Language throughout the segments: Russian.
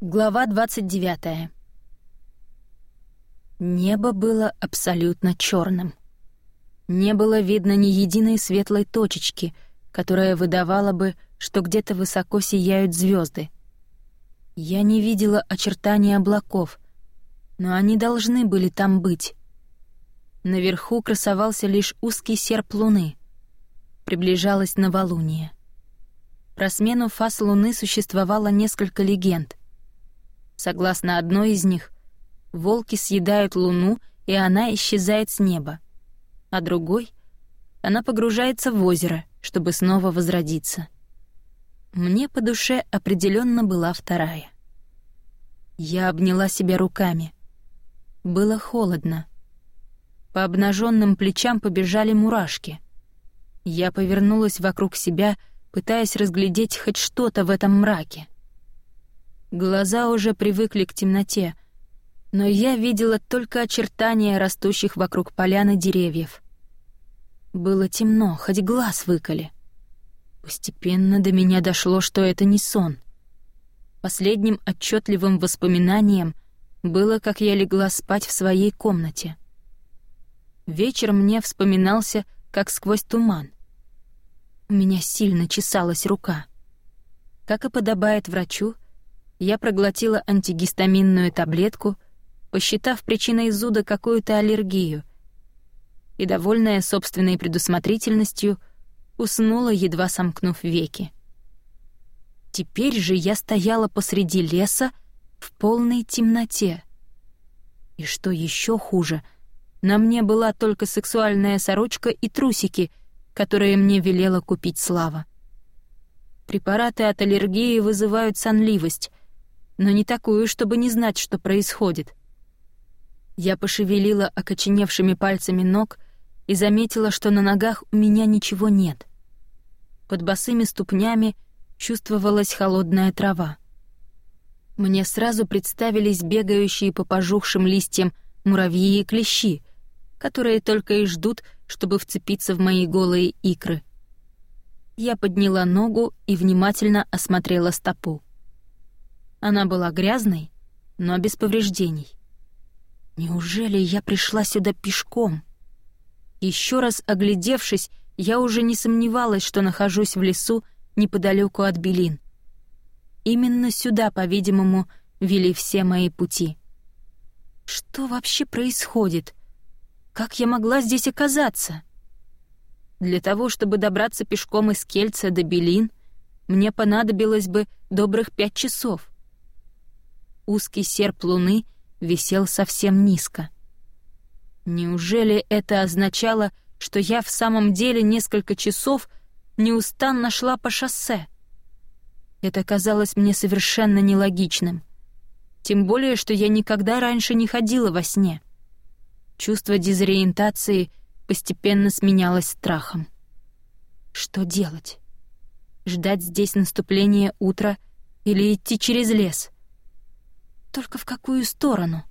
Глава 29. Небо было абсолютно черным. Не было видно ни единой светлой точечки, которая выдавала бы, что где-то высоко сияют звезды. Я не видела очертаний облаков, но они должны были там быть. Наверху красовался лишь узкий серп луны. Приближалось новолуние. Про смену фаз луны существовало несколько легенд. Согласно одной из них, волки съедают луну, и она исчезает с неба. А другой — она погружается в озеро, чтобы снова возродиться. Мне по душе определенно была вторая. Я обняла себя руками. Было холодно. По обнаженным плечам побежали мурашки. Я повернулась вокруг себя, пытаясь разглядеть хоть что-то в этом мраке. Глаза уже привыкли к темноте, но я видела только очертания растущих вокруг поляны деревьев. Было темно, хоть глаз выколи. Постепенно до меня дошло, что это не сон. Последним отчетливым воспоминанием было, как я легла спать в своей комнате. Вечер мне вспоминался, как сквозь туман. У меня сильно чесалась рука. Как и подобает врачу, я проглотила антигистаминную таблетку, посчитав причиной зуда какую-то аллергию, и, довольная собственной предусмотрительностью, уснула, едва сомкнув веки. Теперь же я стояла посреди леса в полной темноте. И что еще хуже, на мне была только сексуальная сорочка и трусики, которые мне велела купить Слава. Препараты от аллергии вызывают сонливость, но не такую, чтобы не знать, что происходит. Я пошевелила окоченевшими пальцами ног и заметила, что на ногах у меня ничего нет. Под босыми ступнями чувствовалась холодная трава. Мне сразу представились бегающие по пожухшим листьям муравьи и клещи, которые только и ждут, чтобы вцепиться в мои голые икры. Я подняла ногу и внимательно осмотрела стопу. Она была грязной, но без повреждений. Неужели я пришла сюда пешком? Еще раз оглядевшись, я уже не сомневалась, что нахожусь в лесу неподалеку от Белин. Именно сюда, по-видимому, вели все мои пути. Что вообще происходит? Как я могла здесь оказаться? Для того, чтобы добраться пешком из Кельца до Белин, мне понадобилось бы добрых пять часов узкий серп луны висел совсем низко. Неужели это означало, что я в самом деле несколько часов неустанно шла по шоссе? Это казалось мне совершенно нелогичным. Тем более, что я никогда раньше не ходила во сне. Чувство дезориентации постепенно сменялось страхом. Что делать? Ждать здесь наступления утра или идти через лес — только в какую сторону?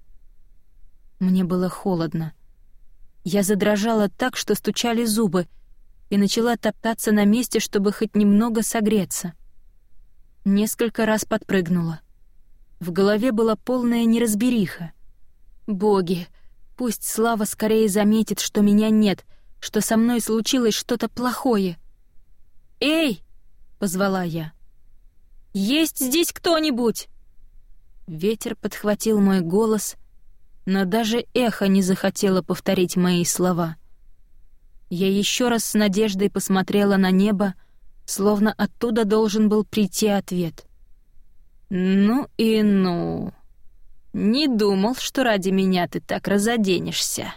Мне было холодно. Я задрожала так, что стучали зубы, и начала топтаться на месте, чтобы хоть немного согреться. Несколько раз подпрыгнула. В голове была полная неразбериха. «Боги, пусть Слава скорее заметит, что меня нет, что со мной случилось что-то плохое». «Эй!» — позвала я. «Есть здесь кто-нибудь?» Ветер подхватил мой голос, но даже эхо не захотело повторить мои слова. Я еще раз с надеждой посмотрела на небо, словно оттуда должен был прийти ответ. «Ну и ну! Не думал, что ради меня ты так разоденешься!»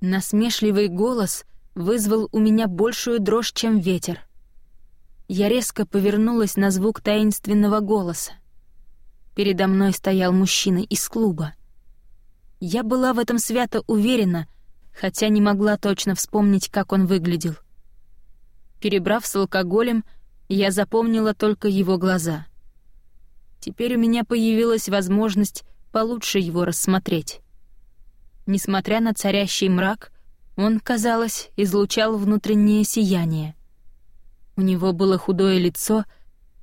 Насмешливый голос вызвал у меня большую дрожь, чем ветер. Я резко повернулась на звук таинственного голоса. Передо мной стоял мужчина из клуба. Я была в этом свято уверена, хотя не могла точно вспомнить, как он выглядел. Перебрав с алкоголем, я запомнила только его глаза. Теперь у меня появилась возможность получше его рассмотреть. Несмотря на царящий мрак, он, казалось, излучал внутреннее сияние. У него было худое лицо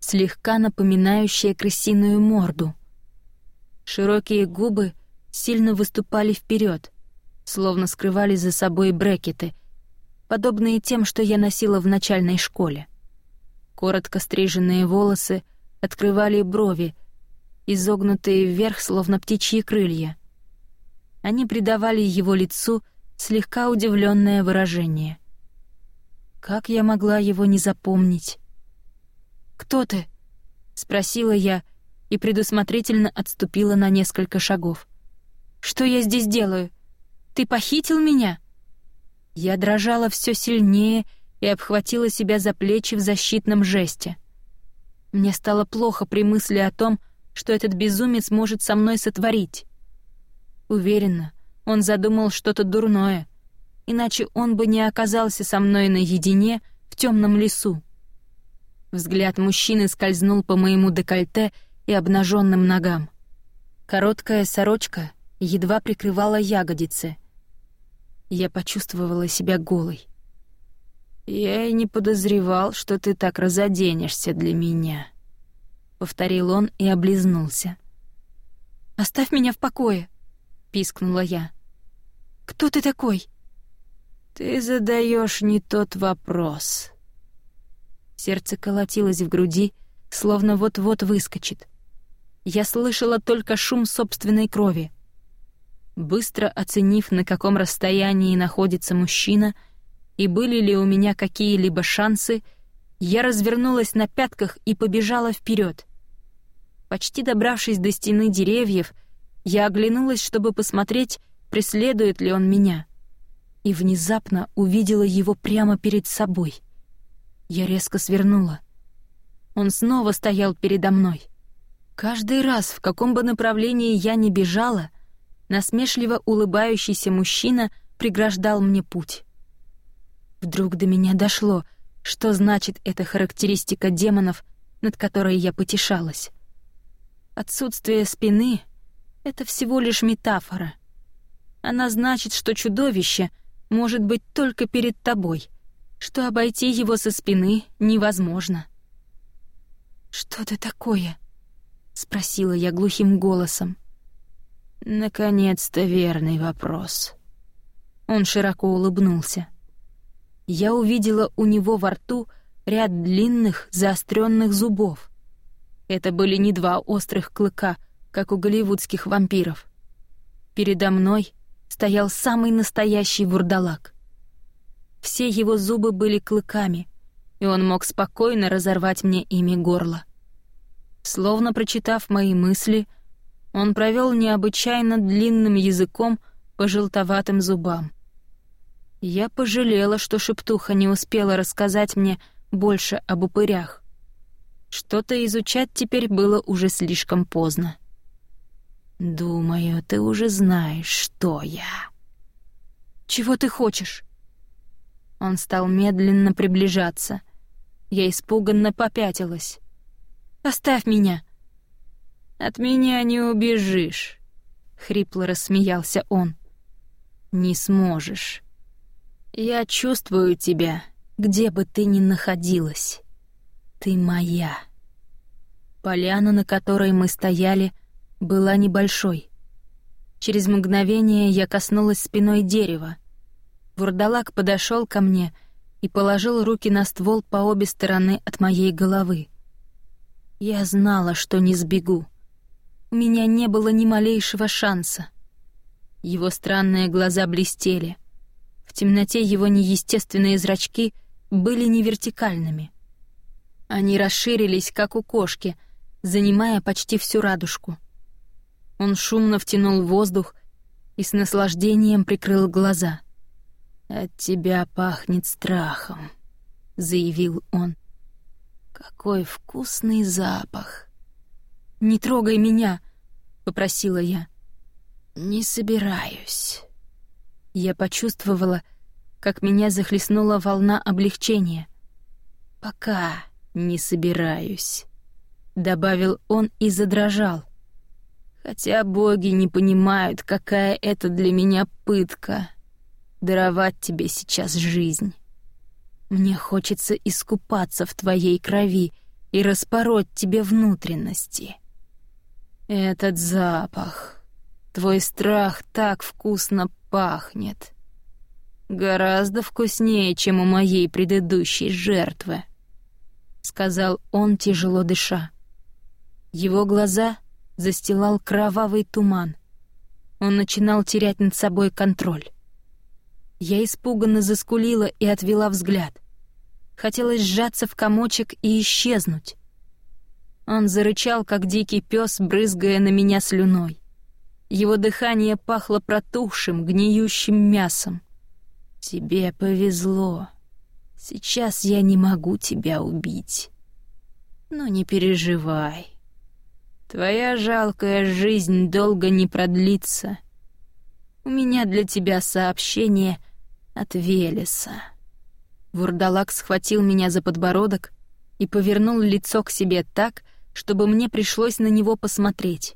слегка напоминающее крысиную морду. Широкие губы сильно выступали вперед, словно скрывали за собой брекеты, подобные тем, что я носила в начальной школе. Коротко стриженные волосы открывали брови, изогнутые вверх, словно птичьи крылья. Они придавали его лицу слегка удивленное выражение. Как я могла его не запомнить? «Кто ты?» — спросила я и предусмотрительно отступила на несколько шагов. «Что я здесь делаю? Ты похитил меня?» Я дрожала все сильнее и обхватила себя за плечи в защитном жесте. Мне стало плохо при мысли о том, что этот безумец может со мной сотворить. Уверена, он задумал что-то дурное, иначе он бы не оказался со мной наедине в темном лесу. Взгляд мужчины скользнул по моему декольте и обнаженным ногам. Короткая сорочка едва прикрывала ягодицы. Я почувствовала себя голой. «Я и не подозревал, что ты так разоденешься для меня», — повторил он и облизнулся. «Оставь меня в покое», — пискнула я. «Кто ты такой?» «Ты задаешь не тот вопрос». Сердце колотилось в груди, словно вот-вот выскочит. Я слышала только шум собственной крови. Быстро оценив, на каком расстоянии находится мужчина и были ли у меня какие-либо шансы, я развернулась на пятках и побежала вперед. Почти добравшись до стены деревьев, я оглянулась, чтобы посмотреть, преследует ли он меня — и внезапно увидела его прямо перед собой. Я резко свернула. Он снова стоял передо мной. Каждый раз, в каком бы направлении я ни бежала, насмешливо улыбающийся мужчина преграждал мне путь. Вдруг до меня дошло, что значит эта характеристика демонов, над которой я потешалась. Отсутствие спины — это всего лишь метафора. Она значит, что чудовище — может быть только перед тобой, что обойти его со спины невозможно. «Что ты такое?» — спросила я глухим голосом. «Наконец-то верный вопрос». Он широко улыбнулся. Я увидела у него во рту ряд длинных заостренных зубов. Это были не два острых клыка, как у голливудских вампиров. Передо мной стоял самый настоящий вурдалак. Все его зубы были клыками, и он мог спокойно разорвать мне ими горло. Словно прочитав мои мысли, он провел необычайно длинным языком по желтоватым зубам. Я пожалела, что шептуха не успела рассказать мне больше об упырях. Что-то изучать теперь было уже слишком поздно. «Думаю, ты уже знаешь, что я». «Чего ты хочешь?» Он стал медленно приближаться. Я испуганно попятилась. «Оставь меня!» «От меня не убежишь», — хрипло рассмеялся он. «Не сможешь. Я чувствую тебя, где бы ты ни находилась. Ты моя». Поляна, на которой мы стояли, — была небольшой. Через мгновение я коснулась спиной дерева. Вурдалак подошел ко мне и положил руки на ствол по обе стороны от моей головы. Я знала, что не сбегу. У меня не было ни малейшего шанса. Его странные глаза блестели. В темноте его неестественные зрачки были не вертикальными. Они расширились, как у кошки, занимая почти всю радужку. Он шумно втянул воздух и с наслаждением прикрыл глаза. «От тебя пахнет страхом», — заявил он. «Какой вкусный запах!» «Не трогай меня!» — попросила я. «Не собираюсь». Я почувствовала, как меня захлестнула волна облегчения. «Пока не собираюсь», — добавил он и задрожал. Хотя боги не понимают, какая это для меня пытка — даровать тебе сейчас жизнь. Мне хочется искупаться в твоей крови и распороть тебе внутренности. Этот запах, твой страх так вкусно пахнет. Гораздо вкуснее, чем у моей предыдущей жертвы, сказал он, тяжело дыша. Его глаза застилал кровавый туман. Он начинал терять над собой контроль. Я испуганно заскулила и отвела взгляд. Хотелось сжаться в комочек и исчезнуть. Он зарычал, как дикий пес, брызгая на меня слюной. Его дыхание пахло протухшим, гниющим мясом. «Тебе повезло. Сейчас я не могу тебя убить. Но не переживай. Твоя жалкая жизнь долго не продлится. У меня для тебя сообщение от Велеса». Вурдалак схватил меня за подбородок и повернул лицо к себе так, чтобы мне пришлось на него посмотреть.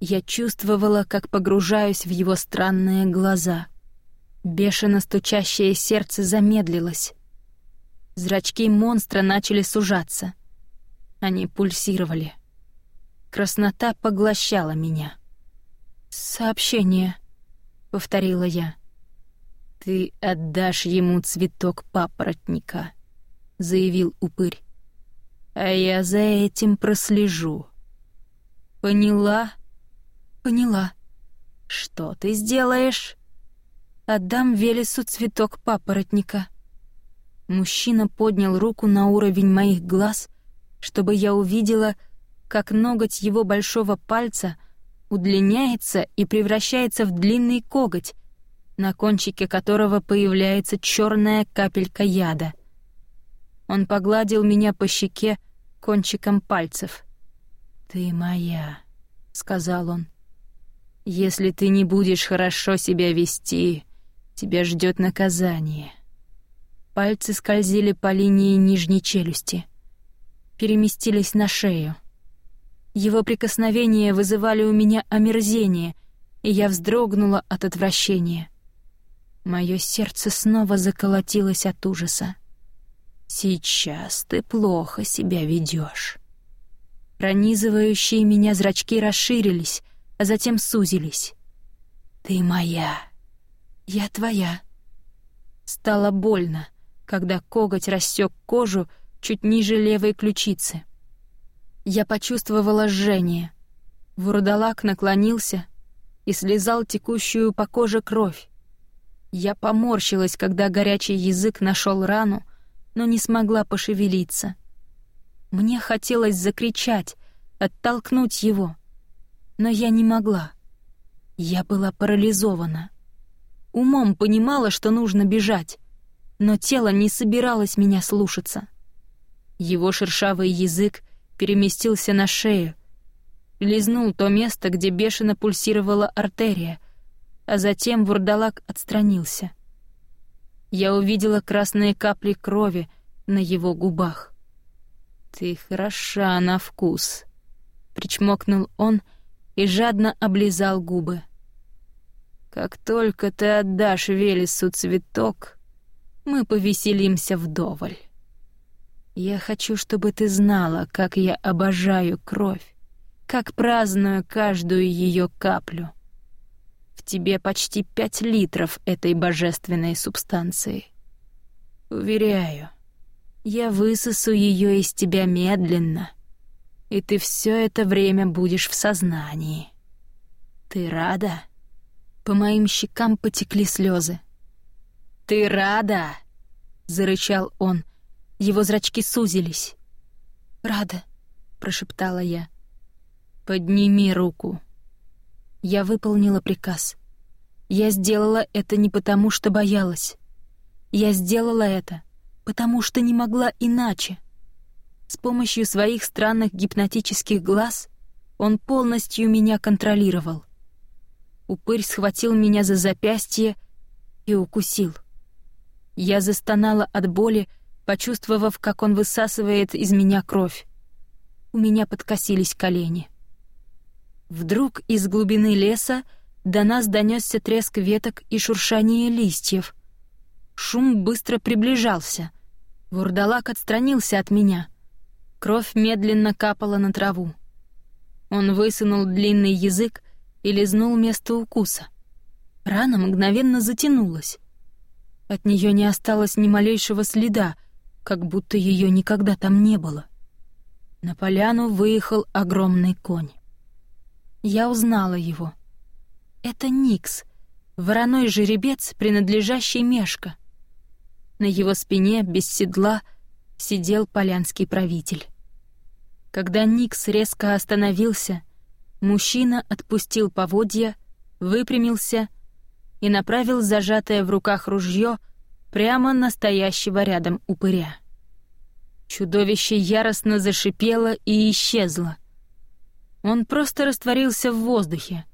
Я чувствовала, как погружаюсь в его странные глаза. Бешено стучащее сердце замедлилось. Зрачки монстра начали сужаться. Они пульсировали. Краснота поглощала меня. «Сообщение», — повторила я. «Ты отдашь ему цветок папоротника», — заявил упырь. «А я за этим прослежу». «Поняла?» «Поняла». «Что ты сделаешь?» «Отдам Велесу цветок папоротника». Мужчина поднял руку на уровень моих глаз, чтобы я увидела, как ноготь его большого пальца удлиняется и превращается в длинный коготь, на кончике которого появляется черная капелька яда. Он погладил меня по щеке кончиком пальцев. «Ты моя», — сказал он. «Если ты не будешь хорошо себя вести, тебя ждет наказание». Пальцы скользили по линии нижней челюсти, переместились на шею. Его прикосновения вызывали у меня омерзение, и я вздрогнула от отвращения — Мое сердце снова заколотилось от ужаса. «Сейчас ты плохо себя ведешь. Пронизывающие меня зрачки расширились, а затем сузились. «Ты моя. Я твоя». Стало больно, когда коготь рассек кожу чуть ниже левой ключицы. Я почувствовала жжение. Вурдалак наклонился и слезал текущую по коже кровь. Я поморщилась, когда горячий язык нашел рану, но не смогла пошевелиться. Мне хотелось закричать, оттолкнуть его, но я не могла. Я была парализована. Умом понимала, что нужно бежать, но тело не собиралось меня слушаться. Его шершавый язык переместился на шею, лизнул то место, где бешено пульсировала артерия — а затем вурдалак отстранился. Я увидела красные капли крови на его губах. «Ты хороша на вкус», — причмокнул он и жадно облизал губы. «Как только ты отдашь Велесу цветок, мы повеселимся вдоволь. Я хочу, чтобы ты знала, как я обожаю кровь, как праздную каждую ее каплю тебе почти пять литров этой божественной субстанции. Уверяю, я высосу ее из тебя медленно, и ты все это время будешь в сознании. Ты рада? По моим щекам потекли слезы. Ты рада? зарычал он. Его зрачки сузились. Рада, прошептала я. Подними руку. Я выполнила приказ. Я сделала это не потому, что боялась. Я сделала это, потому что не могла иначе. С помощью своих странных гипнотических глаз он полностью меня контролировал. Упырь схватил меня за запястье и укусил. Я застонала от боли, почувствовав, как он высасывает из меня кровь. У меня подкосились колени. Вдруг из глубины леса до нас донесся треск веток и шуршание листьев. Шум быстро приближался. Вурдалак отстранился от меня. Кровь медленно капала на траву. Он высунул длинный язык и лизнул место укуса. Рана мгновенно затянулась. От нее не осталось ни малейшего следа, как будто ее никогда там не было. На поляну выехал огромный конь. Я узнала его. Это Никс, вороной жеребец, принадлежащий Мешка. На его спине, без седла, сидел полянский правитель. Когда Никс резко остановился, мужчина отпустил поводья, выпрямился и направил зажатое в руках ружье прямо на стоящего рядом упыря. Чудовище яростно зашипело и исчезло. Он просто растворился в воздухе.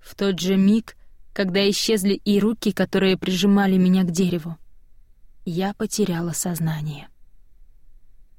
В тот же миг, когда исчезли и руки, которые прижимали меня к дереву, я потеряла сознание.